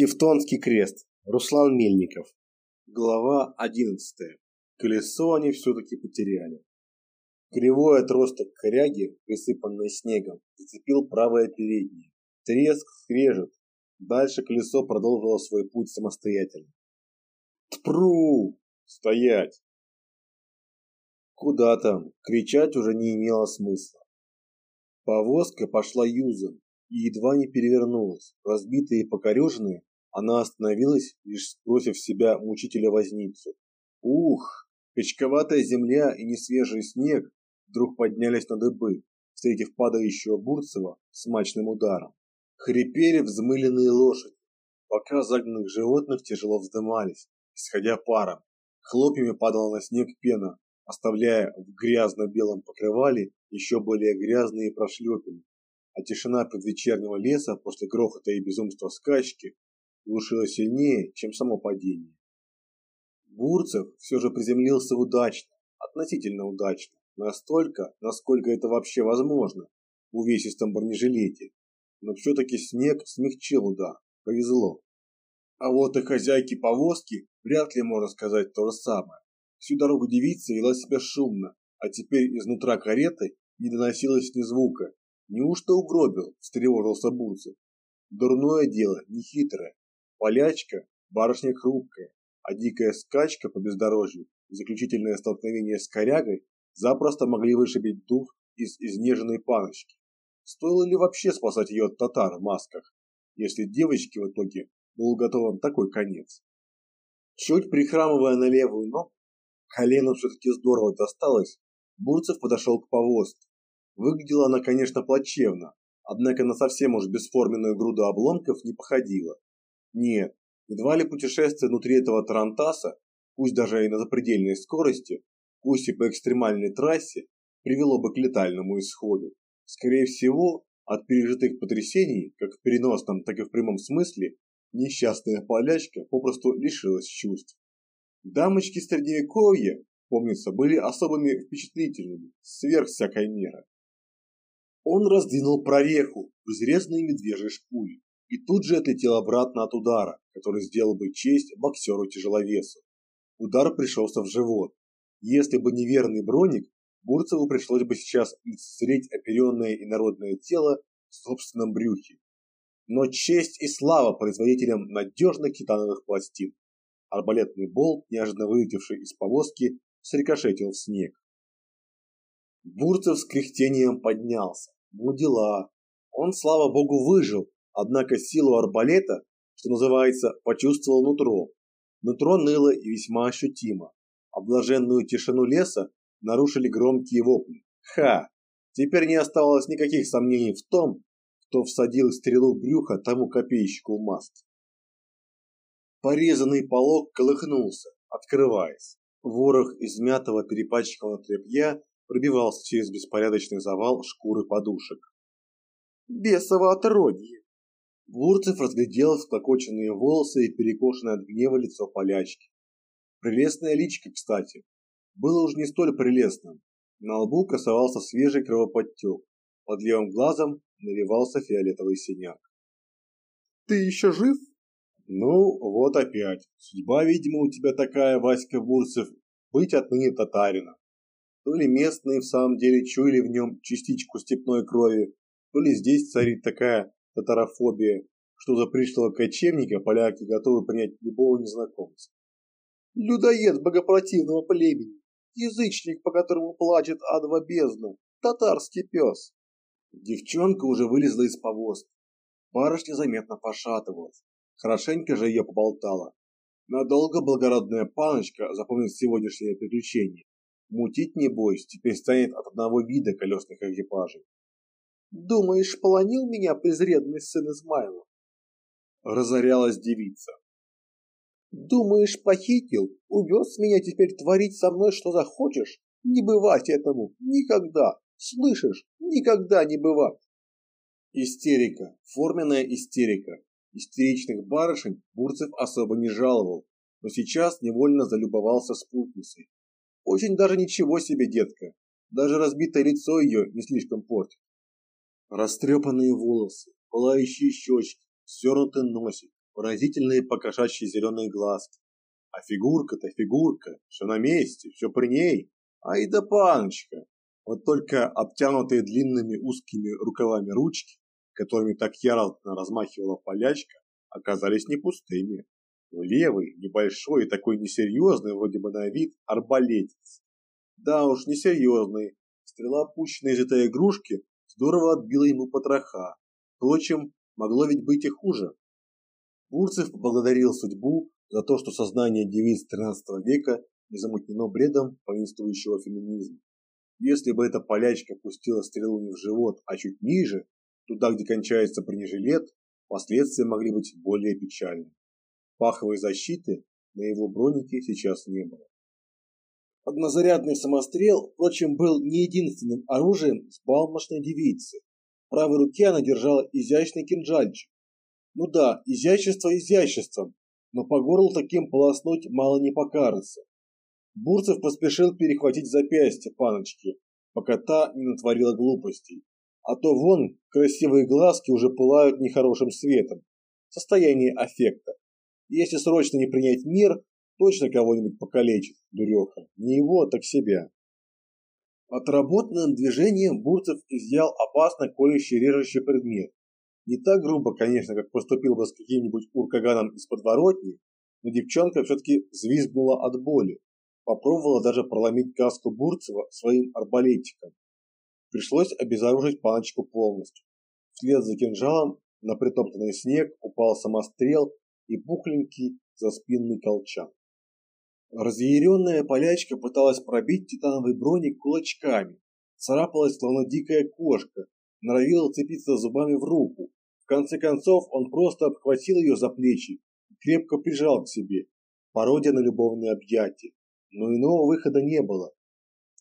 Тевтонский крест. Руслан Мельников. Глава 11. Колесо они все-таки потеряли. Кривой отросток коряги, присыпанный снегом, зацепил правое переднее. Треск, скрежет. Дальше колесо продолжило свой путь самостоятельно. Тпру! Стоять! Куда там? Кричать уже не имело смысла. Повозка пошла юзом и едва не перевернулась. Разбитая и покореженная, она остановилась, лишь сбросив с себя мучителя-возницу. Ух! Качковатая земля и несвежий снег вдруг поднялись на дыбы, встретив падающего Бурцева смачным ударом. Хрипели взмыленные лошади, пока загнанных животных тяжело вздымались, исходя паром. Хлопьями падала на снег пена, оставляя в грязно-белом покрывале еще более грязные прошлепины. А тишина предвечернего леса после грохота и безумства скачки глушило сильнее, чем само падение. Бурцев все же приземлился удачно, относительно удачно, настолько, насколько это вообще возможно в увесистом. Но все-таки снег смягчил удар, повезло. А вот и хозяйки повозки вряд ли можно сказать то же самое. Всю дорогу девица вела себя шумно, а теперь изнутра кареты не доносилось ни звука. Неужто угробил, встревожился Бурцев. Дурное дело, нехитрое. Полячка, барышня хрупкая, а дикая скачка по бездорожью и заключительное столкновение с корягой запросто могли вышибить дух из изнеженной паночки. Стоило ли вообще спасать ее от татар в масках, если девочке в итоге был готовен такой конец? Чуть прихрамывая на левую ногу, колено все-таки здорово досталось, Бурцев подошел к повозке. Выглядела она, конечно, плачевно, однако на совсем уж бесформенную груду обломков не походила. Нет, едва ли путешествие внутри этого тарантаса, пусть даже и на запредельной скорости, пусть и по экстремальной трассе, привело бы к летальному исходу. Скорее всего, от пережитых потрясений, как в переносном, так и в прямом смысле, несчастная полячка попросту лишилась чувств. Дамочки средневековья, помнится, были особыми впечатлительными, сверх всякой меры. Он раздвинул прореху в изрезанной медвежьей шкуре и тут же отлетел обратно от удара, который сделал бы честь боксеру-тяжеловесу. Удар пришелся в живот. Если бы не верный броник, Бурцеву пришлось бы сейчас лицезреть оперенное инородное тело в собственном брюхе. Но честь и слава производителям надежных титановых пластин. Арбалетный болт, неожиданно вылетевший из повозки, срикошетил в снег. Бурцев с кряхтением поднялся. Ну дела. Он, слава богу, выжил, Однако силу арбалета, что называется, почувствовал нутро. Нутро ныло и весьма ощутимо. Облаженную тишину леса нарушили громкие вопли. Ха! Теперь не оставалось никаких сомнений в том, кто всадил стрелу в брюхо тому копейщику в маске. Порезанный полог колыхнулся, открываясь. Ворох измятого перепачканного тряпья пробивался через беспорядочный завал шкуры подушек. «Бесово отродье!» Бурцев разглядел склокоченные волосы и перекошенное от гнева лицо полячки. Прелестная личико, кстати, было уж не столь прелестным. На лбу красовался свежий кровоподтек, под левым глазом наливался фиолетовый синяк. «Ты еще жив?» «Ну, вот опять. Судьба, видимо, у тебя такая, Васька Бурцев, быть отныне татарина. То ли местные в самом деле чуяли в нем частичку степной крови, то ли здесь царит такая татарофобия, что за пришлого кочевника поляки готовы принять любого незнакомца. Людоед богопротивного племени, язычник, по которому плачет адова бездна, татарский пес. Девчонка уже вылезла из повозки. Барышня заметно пошатывалась. Хорошенько же ее поболтала. Надолго благородная паночка запомнит сегодняшнее приключение. Мутить, небось, теперь станет от одного вида колесных экипажей. Думаешь, полонил меня презренный сын Измайлов? Разорялась девица. Думаешь, похитил, увез меня теперь творить со мной, что захочешь? Не бывать этому, никогда, слышишь, никогда не бывать. Истерика, форменная истерика. Истеричных барышень Бурцев особо не жаловал, но сейчас невольно залюбовался спутницей. Очень даже ничего себе, детка. Даже разбитое лицо ее не слишком портит. Растрепанные волосы, пылающие щечки, свернутый носик, выразительные покошачьи зеленые глазки. А фигурка-то фигурка, все на месте, все при ней. Ай да паночка! Вот только обтянутые длинными узкими рукавами ручки, которыми так яростно размахивала полячка, оказались не пустыми. Левый, небольшой и такой несерьезный вроде бы на вид арбалетец. Да уж, несерьезный. Стрела, пущенная из этой игрушки, здорово отбила ему потроха. Впрочем, могло ведь быть и хуже. Бурцев поблагодарил судьбу за то, что сознание девиц XIII века не замутнено бредом воинствующего феминизма. Если бы эта полячка пустила стрелу не в живот, а чуть ниже, туда, где кончается бронежилет, последствия могли быть более печальны. Паховой защиты на его бронике сейчас не было. Однозарядный самострел, впрочем, был не единственным оружием сбалмошной девицы. В правой руке она держала изящный кинжальчик. Ну да, изящество изяществом, но по горлу таким полоснуть мало не покажется. Бурцев поспешил перехватить запястье паночки, пока та не натворила глупостей. А то вон красивые глазки уже пылают нехорошим светом. Состояние аффекта. Если срочно не принять мир, точно кого-нибудь покалечит, дуреха. Не его, так себя. Отработанным движением Бурцев изъял опасно колющий режущий предмет. Не так грубо, конечно, как поступил бы с каким-нибудь уркаганом из подворотни, но девчонка все-таки взвизгнула от боли. Попробовала даже проломить каску Бурцева своим арбалетчиком. Пришлось обезоружить паночку полностью. Вслед за кинжалом на притоптанный снег упал самострел и пухленький заспинный колчан. Разъяренная полячка пыталась пробить титановый броник кулачками, царапалась, словно дикая кошка, норовила цепиться зубами в руку. В конце концов он просто обхватил ее за плечи и крепко прижал к себе, пародия на любовные объятия. Но иного выхода не было.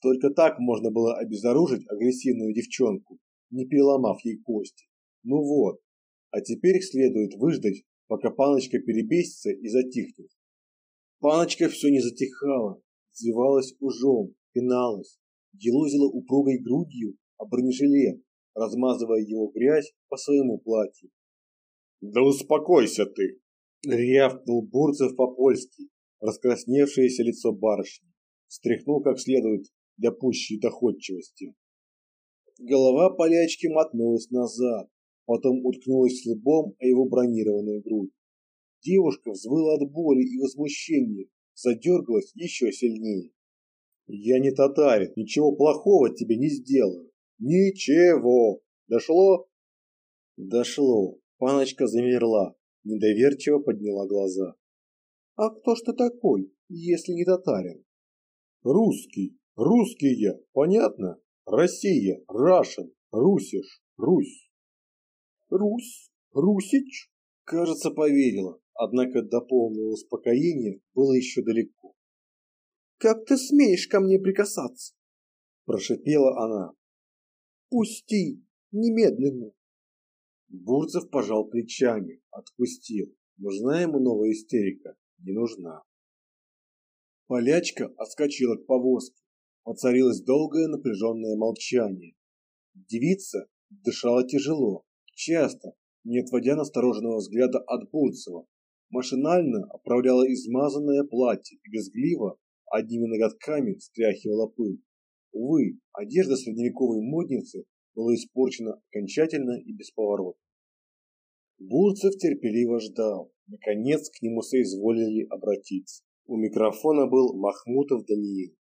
Только так можно было обезоружить агрессивную девчонку, не переломав ей кости. Ну вот, а теперь следует выждать, пока паночка перебесится и затихнет. Паночка все не затихала, взвивалась ужом, пиналась, елозила упругой грудью о бронежилет, размазывая его грязь по своему платью. «Да успокойся ты!» — рявкнул Бурцев по-польски, раскрасневшееся лицо барышни, встряхнул как следует для пущей доходчивости. Голова полячки мотнулась назад, потом уткнулась лбом о его бронированную грудь. Девушка взвыла от боли и возмущения, задергалась еще сильнее. «Я не татарин, ничего плохого тебе не сделаю». «Ничего! Дошло?» Дошло. Паночка замерла, недоверчиво подняла глаза. «А кто ж ты такой, если не татарин?» «Русский, русский я, понятно? Россия, Рашен, Русиш, Русь». «Русь, Русич?» Кажется, поверила однако до полного успокоения было еще далеко. «Как ты смеешь ко мне прикасаться?» – прошипела она. «Пусти! Немедленно!» Бурцев пожал плечами, отпустил. Нужна ему новая истерика? Не нужна. Полячка отскочила к повозке. Воцарилось долгое напряженное молчание. Девица дышала тяжело, часто, не отводя настороженного взгляда от Бурцева, машинально оправляла измазанное платье и безгливо одними ноготками стряхивала пыль. Увы, одежда средневековой модницы была испорчена окончательно и бесповоротно. Бурцев терпеливо ждал. Наконец к нему соизволили обратиться. У микрофона был Махмутов Даниил.